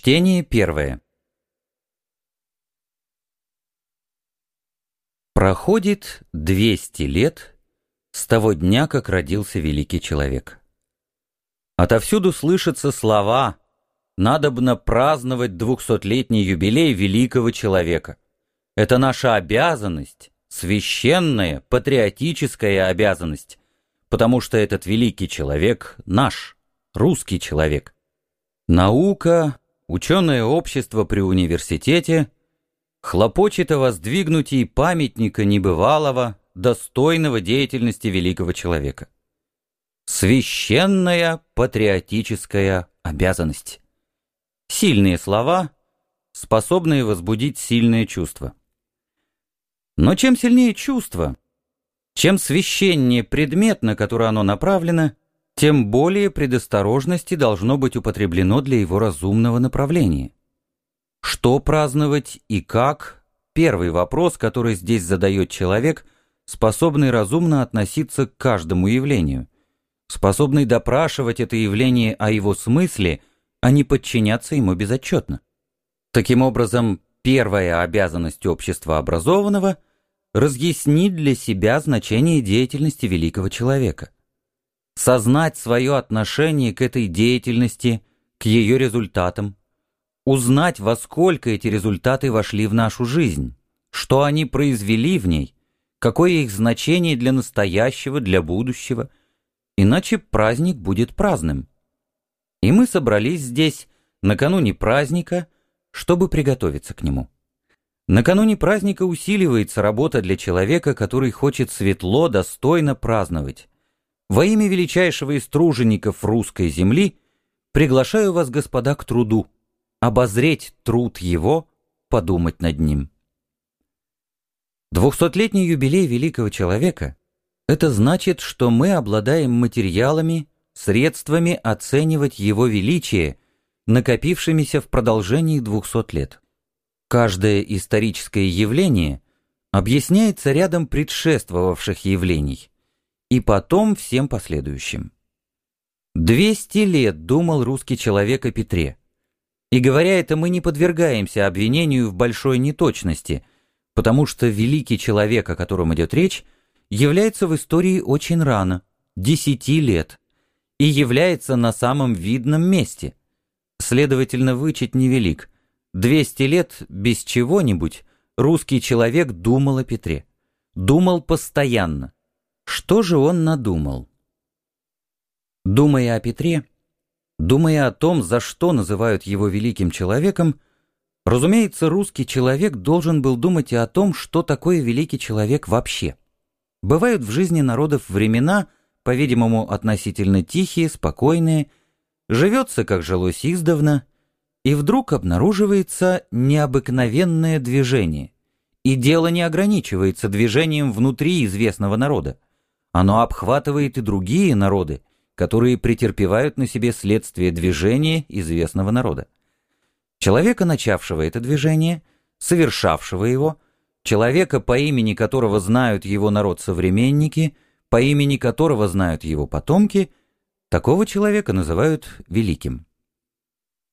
Чтение первое. Проходит 200 лет с того дня, как родился великий человек. Отовсюду слышатся слова «Надобно праздновать двухсотлетний юбилей великого человека». Это наша обязанность, священная, патриотическая обязанность, потому что этот великий человек наш, русский человек. Наука ученое общество при университете хлопочет о воздвигнутии памятника небывалого, достойного деятельности великого человека. Священная патриотическая обязанность. Сильные слова, способные возбудить сильные чувства. Но чем сильнее чувство, чем священнее предмет, на который оно направлено, тем более предосторожности должно быть употреблено для его разумного направления. Что праздновать и как – первый вопрос, который здесь задает человек, способный разумно относиться к каждому явлению, способный допрашивать это явление о его смысле, а не подчиняться ему безотчетно. Таким образом, первая обязанность общества образованного – разъяснить для себя значение деятельности великого человека – сознать свое отношение к этой деятельности, к ее результатам, узнать, во сколько эти результаты вошли в нашу жизнь, что они произвели в ней, какое их значение для настоящего, для будущего, иначе праздник будет праздным. И мы собрались здесь накануне праздника, чтобы приготовиться к нему. Накануне праздника усиливается работа для человека, который хочет светло, достойно праздновать, во имя величайшего из тружеников русской земли приглашаю вас, господа, к труду, обозреть труд его, подумать над ним. Двухсотлетний юбилей великого человека – это значит, что мы обладаем материалами, средствами оценивать его величие, накопившимися в продолжении двухсот лет. Каждое историческое явление объясняется рядом предшествовавших явлений – и потом всем последующим. Двести лет думал русский человек о Петре. И говоря это, мы не подвергаемся обвинению в большой неточности, потому что великий человек, о котором идет речь, является в истории очень рано, десяти лет, и является на самом видном месте. Следовательно, вычет невелик. Двести лет без чего-нибудь русский человек думал о Петре. Думал постоянно. Что же он надумал? Думая о Петре, думая о том, за что называют его великим человеком, разумеется, русский человек должен был думать и о том, что такое великий человек вообще. Бывают в жизни народов времена, по-видимому, относительно тихие, спокойные, живется, как жилось издавна, и вдруг обнаруживается необыкновенное движение. И дело не ограничивается движением внутри известного народа. Оно обхватывает и другие народы, которые претерпевают на себе следствие движения известного народа. Человека, начавшего это движение, совершавшего его, человека, по имени которого знают его народ-современники, по имени которого знают его потомки, такого человека называют великим.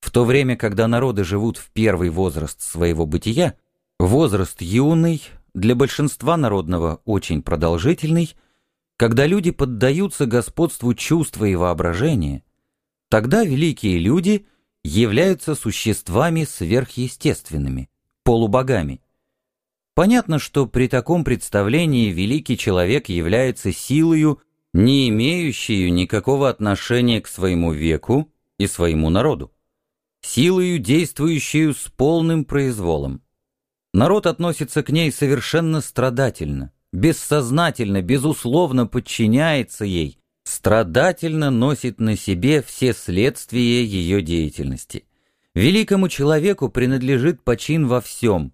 В то время, когда народы живут в первый возраст своего бытия, возраст юный, для большинства народного очень продолжительный – когда люди поддаются господству чувства и воображения, тогда великие люди являются существами сверхъестественными, полубогами. Понятно, что при таком представлении великий человек является силою, не имеющей никакого отношения к своему веку и своему народу, силою, действующую с полным произволом. Народ относится к ней совершенно страдательно – бессознательно, безусловно подчиняется ей, страдательно носит на себе все следствия ее деятельности. Великому человеку принадлежит почин во всем.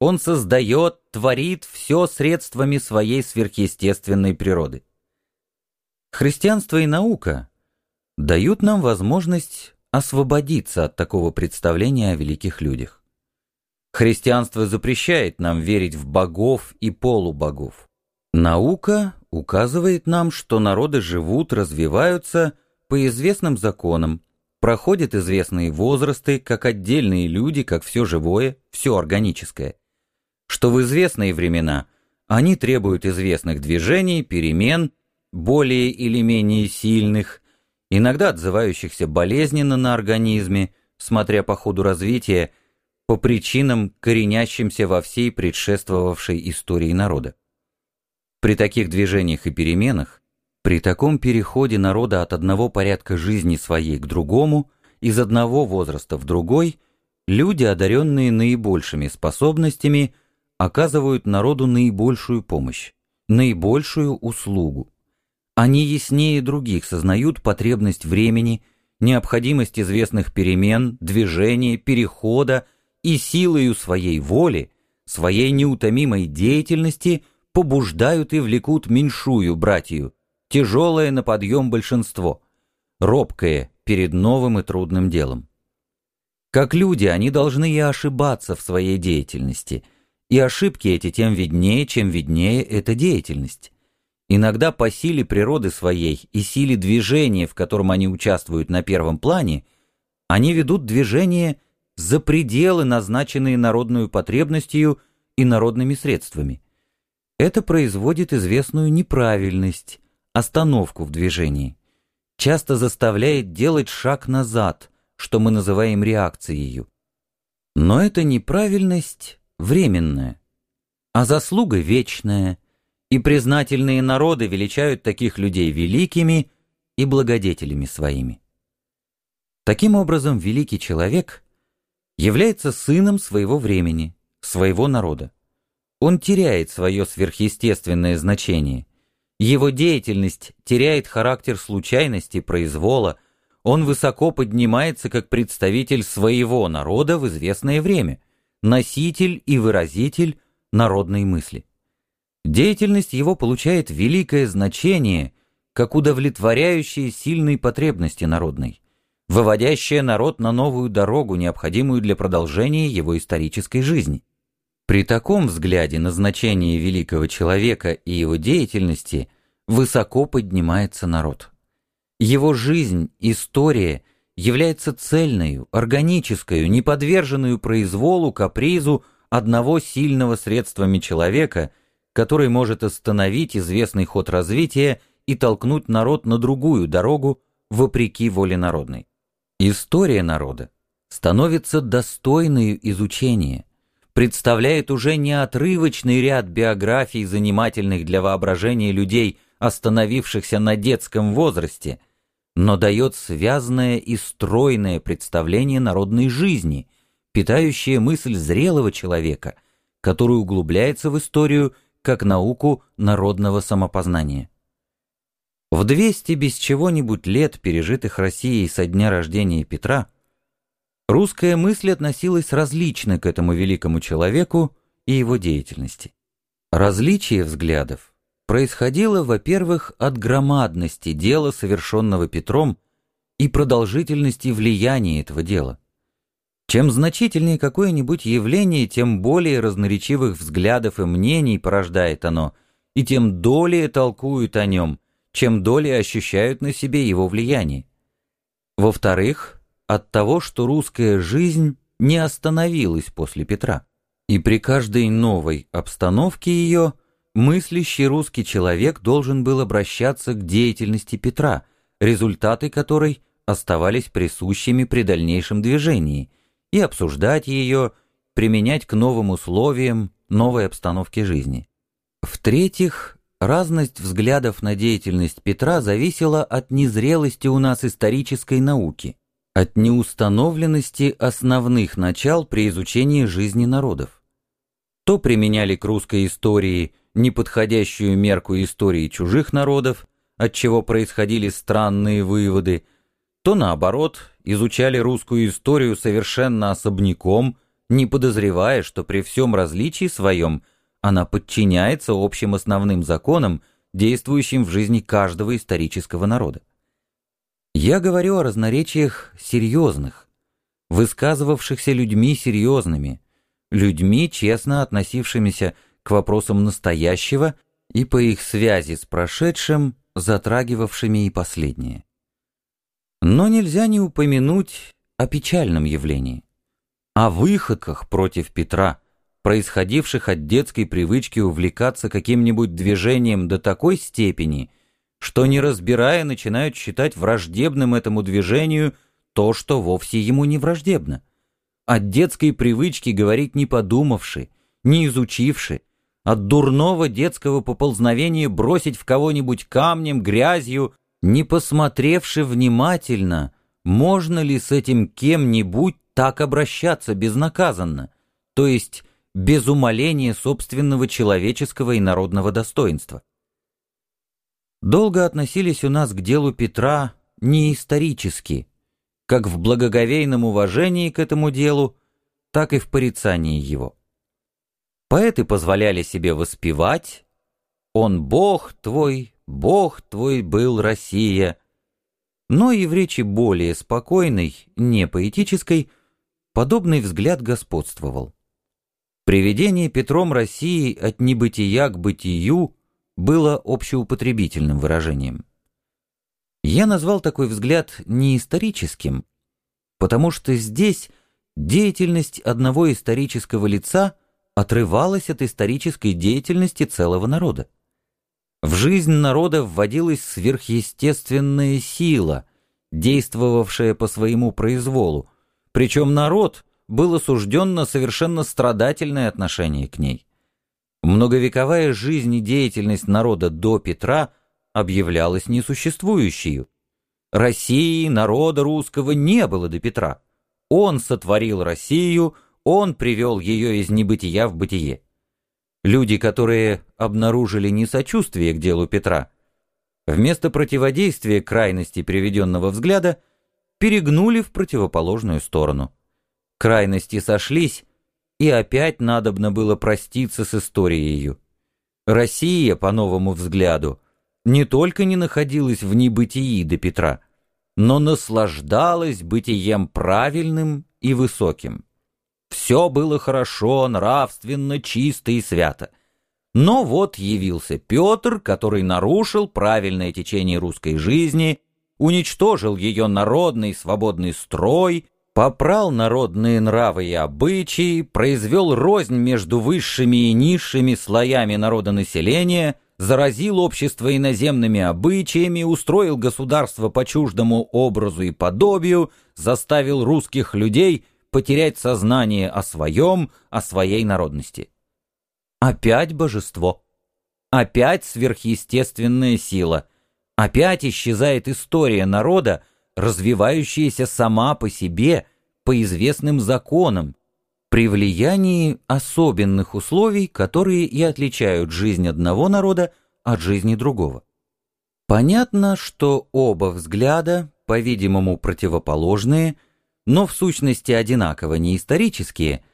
Он создает, творит все средствами своей сверхъестественной природы. Христианство и наука дают нам возможность освободиться от такого представления о великих людях. Христианство запрещает нам верить в богов и полубогов. Наука указывает нам, что народы живут, развиваются по известным законам, проходят известные возрасты, как отдельные люди, как все живое, все органическое, что в известные времена они требуют известных движений, перемен, более или менее сильных, иногда отзывающихся болезненно на организме, смотря по ходу развития, по причинам, коренящимся во всей предшествовавшей истории народа. При таких движениях и переменах, при таком переходе народа от одного порядка жизни своей к другому, из одного возраста в другой, люди, одаренные наибольшими способностями, оказывают народу наибольшую помощь, наибольшую услугу. Они яснее других сознают потребность времени, необходимость известных перемен, движения, перехода и силою своей воли, своей неутомимой деятельности побуждают и влекут меньшую братью, тяжелое на подъем большинство, робкое перед новым и трудным делом. Как люди, они должны и ошибаться в своей деятельности, и ошибки эти тем виднее, чем виднее эта деятельность. Иногда по силе природы своей и силе движения, в котором они участвуют на первом плане, они ведут движение за пределы, назначенные народную потребностью и народными средствами. Это производит известную неправильность, остановку в движении, часто заставляет делать шаг назад, что мы называем реакцией. Но эта неправильность временная, а заслуга вечная – и признательные народы величают таких людей великими и благодетелями своими. Таким образом, великий человек является сыном своего времени, своего народа. Он теряет свое сверхъестественное значение. Его деятельность теряет характер случайности, произвола, он высоко поднимается как представитель своего народа в известное время, носитель и выразитель народной мысли. Деятельность его получает великое значение, как удовлетворяющая сильные потребности народной, выводящая народ на новую дорогу, необходимую для продолжения его исторической жизни. При таком взгляде на значение великого человека и его деятельности высоко поднимается народ. Его жизнь, история является цельную, органическую, неподверженную произволу, капризу одного сильного средствами человека – который может остановить известный ход развития и толкнуть народ на другую дорогу вопреки воле народной. История народа становится достойной изучения, представляет уже не отрывочный ряд биографий, занимательных для воображения людей, остановившихся на детском возрасте, но дает связанное и стройное представление народной жизни, питающее мысль зрелого человека, который углубляется в историю как науку народного самопознания. В 200 без чего-нибудь лет, пережитых Россией со дня рождения Петра, русская мысль относилась различно к этому великому человеку и его деятельности. Различие взглядов происходило, во-первых, от громадности дела, совершенного Петром, и продолжительности влияния этого дела. Чем значительнее какое-нибудь явление, тем более разноречивых взглядов и мнений порождает оно, и тем долее толкуют о нем, чем долее ощущают на себе его влияние. Во-вторых, от того, что русская жизнь не остановилась после Петра, и при каждой новой обстановке ее мыслящий русский человек должен был обращаться к деятельности Петра, результаты которой оставались присущими при дальнейшем движении – и обсуждать ее, применять к новым условиям, новой обстановке жизни. В-третьих, разность взглядов на деятельность Петра зависела от незрелости у нас исторической науки, от неустановленности основных начал при изучении жизни народов. То применяли к русской истории неподходящую мерку истории чужих народов, от чего происходили странные выводы, то наоборот изучали русскую историю совершенно особняком, не подозревая, что при всем различии своем она подчиняется общим основным законам, действующим в жизни каждого исторического народа. Я говорю о разноречиях серьезных, высказывавшихся людьми серьезными, людьми, честно относившимися к вопросам настоящего и по их связи с прошедшим, затрагивавшими и последнее. Но нельзя не упомянуть о печальном явлении, о выходках против Петра, происходивших от детской привычки увлекаться каким-нибудь движением до такой степени, что, не разбирая, начинают считать враждебным этому движению то, что вовсе ему не враждебно. От детской привычки говорить не подумавши, не изучивши, от дурного детского поползновения бросить в кого-нибудь камнем, грязью, не посмотревши внимательно, можно ли с этим кем-нибудь так обращаться безнаказанно, то есть без умаления собственного человеческого и народного достоинства. Долго относились у нас к делу Петра не исторически, как в благоговейном уважении к этому делу, так и в порицании его. Поэты позволяли себе воспевать «Он Бог твой, Бог твой был Россия», но и в речи более спокойной, не поэтической, подобный взгляд господствовал. Приведение Петром России от небытия к бытию было общеупотребительным выражением. Я назвал такой взгляд не историческим, потому что здесь деятельность одного исторического лица – отрывалась от исторической деятельности целого народа. В жизнь народа вводилась сверхъестественная сила, действовавшая по своему произволу, причем народ был осужден на совершенно страдательное отношение к ней. Многовековая жизнь и деятельность народа до Петра объявлялась несуществующей. России, народа русского не было до Петра. Он сотворил Россию – он привел ее из небытия в бытие. Люди, которые обнаружили несочувствие к делу Петра, вместо противодействия крайности приведенного взгляда, перегнули в противоположную сторону. Крайности сошлись, и опять надобно было проститься с историей. Россия, по новому взгляду, не только не находилась в небытии до Петра, но наслаждалась бытием правильным и высоким. Все было хорошо, нравственно, чисто и свято. Но вот явился Петр, который нарушил правильное течение русской жизни, уничтожил ее народный свободный строй, попрал народные нравы и обычаи, произвел рознь между высшими и низшими слоями народонаселения, заразил общество иноземными обычаями, устроил государство по чуждому образу и подобию, заставил русских людей – потерять сознание о своем, о своей народности. Опять божество. Опять сверхъестественная сила. Опять исчезает история народа, развивающаяся сама по себе, по известным законам, при влиянии особенных условий, которые и отличают жизнь одного народа от жизни другого. Понятно, что оба взгляда, по-видимому противоположные – но в сущности одинаково не исторические,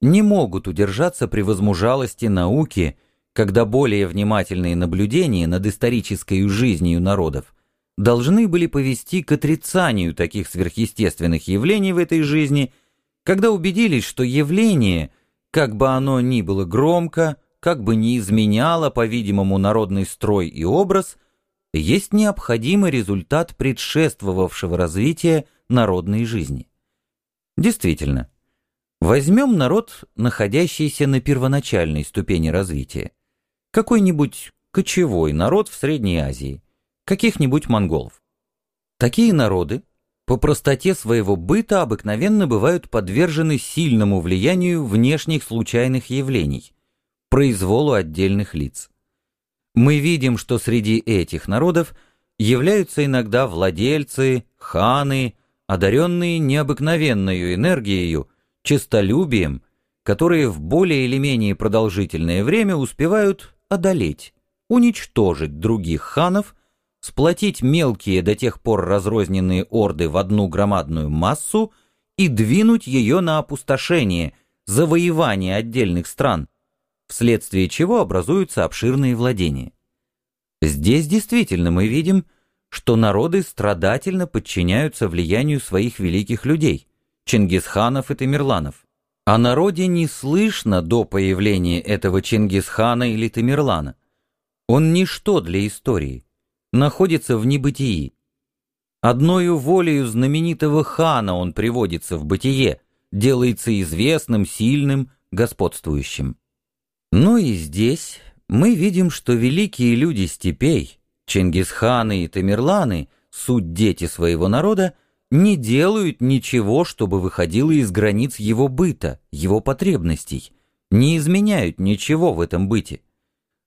не могут удержаться при возмужалости науки, когда более внимательные наблюдения над исторической жизнью народов должны были повести к отрицанию таких сверхъестественных явлений в этой жизни, когда убедились, что явление, как бы оно ни было громко, как бы ни изменяло, по-видимому, народный строй и образ, есть необходимый результат предшествовавшего развития народной жизни. Действительно, возьмем народ, находящийся на первоначальной ступени развития. Какой-нибудь кочевой народ в Средней Азии, каких-нибудь монголов. Такие народы по простоте своего быта обыкновенно бывают подвержены сильному влиянию внешних случайных явлений, произволу отдельных лиц. Мы видим, что среди этих народов являются иногда владельцы, ханы, одаренные необыкновенной энергией, честолюбием, которые в более или менее продолжительное время успевают одолеть, уничтожить других ханов, сплотить мелкие до тех пор разрозненные орды в одну громадную массу и двинуть ее на опустошение, завоевание отдельных стран, вследствие чего образуются обширные владения. Здесь действительно мы видим – что народы страдательно подчиняются влиянию своих великих людей, Чингисханов и Тамерланов. О народе не слышно до появления этого Чингисхана или Тамерлана. Он ничто для истории, находится в небытии. Одною волею знаменитого хана он приводится в бытие, делается известным, сильным, господствующим. Но и здесь мы видим, что великие люди степей, Чингисханы и Тамерланы, суть дети своего народа, не делают ничего, чтобы выходило из границ его быта, его потребностей, не изменяют ничего в этом быте.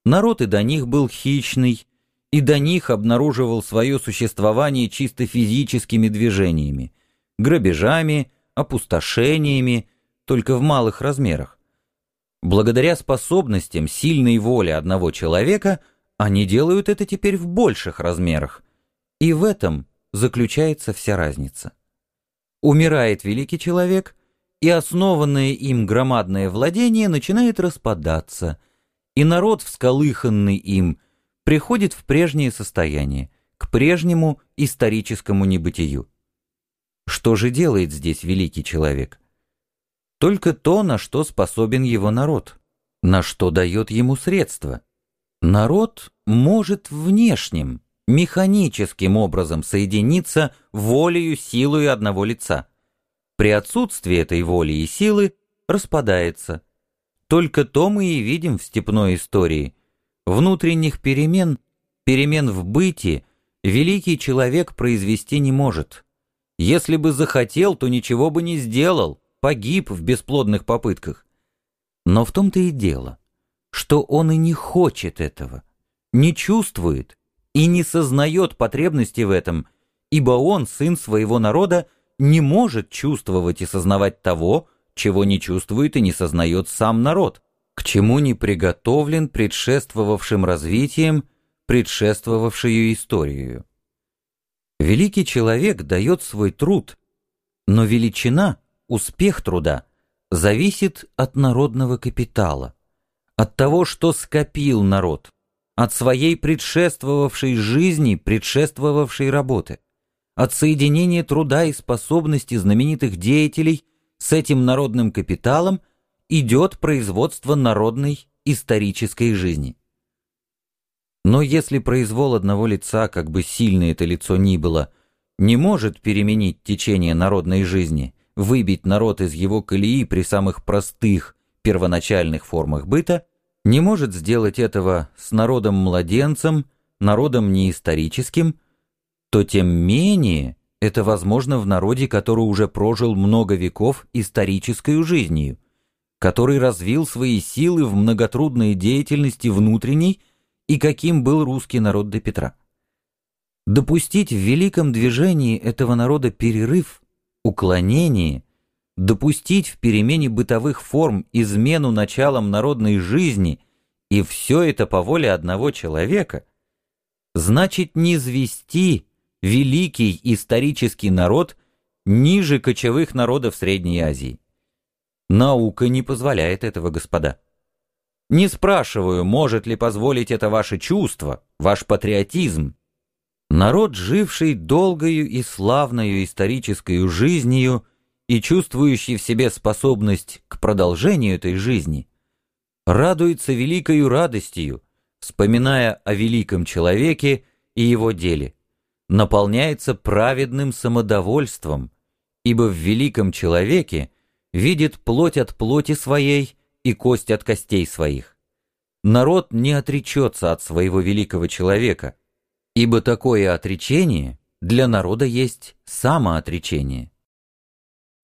Народ и до них был хищный, и до них обнаруживал свое существование чисто физическими движениями, грабежами, опустошениями, только в малых размерах. Благодаря способностям сильной воли одного человека они делают это теперь в больших размерах. И в этом заключается вся разница. Умирает великий человек, и основанное им громадное владение начинает распадаться, и народ, всколыханный им, приходит в прежнее состояние, к прежнему историческому небытию. Что же делает здесь великий человек? Только то, на что способен его народ, на что дает ему средства. Народ может внешним, механическим образом соединиться волею, силой одного лица. При отсутствии этой воли и силы распадается. Только то мы и видим в степной истории. Внутренних перемен, перемен в быте, великий человек произвести не может. Если бы захотел, то ничего бы не сделал погиб в бесплодных попытках. Но в том-то и дело, что он и не хочет этого, не чувствует и не сознает потребности в этом, ибо он, сын своего народа, не может чувствовать и сознавать того, чего не чувствует и не сознает сам народ, к чему не приготовлен предшествовавшим развитием, предшествовавшую историю. Великий человек дает свой труд, но величина — успех труда зависит от народного капитала, от того, что скопил народ, от своей предшествовавшей жизни, предшествовавшей работы, от соединения труда и способности знаменитых деятелей с этим народным капиталом идет производство народной исторической жизни. Но если произвол одного лица, как бы сильно это лицо ни было, не может переменить течение народной жизни – выбить народ из его колеи при самых простых, первоначальных формах быта, не может сделать этого с народом-младенцем, народом неисторическим, то тем менее это возможно в народе, который уже прожил много веков исторической жизнью, который развил свои силы в многотрудной деятельности внутренней и каким был русский народ до Петра. Допустить в великом движении этого народа перерыв уклонение, допустить в перемене бытовых форм измену началам народной жизни, и все это по воле одного человека, значит не звести великий исторический народ ниже кочевых народов Средней Азии. Наука не позволяет этого, господа. Не спрашиваю, может ли позволить это ваше чувство, ваш патриотизм, Народ, живший долгою и славною исторической жизнью и чувствующий в себе способность к продолжению этой жизни, радуется великою радостью, вспоминая о великом человеке и его деле, наполняется праведным самодовольством, ибо в великом человеке видит плоть от плоти своей и кость от костей своих. Народ не отречется от своего великого человека – Ибо такое отречение для народа есть самоотречение.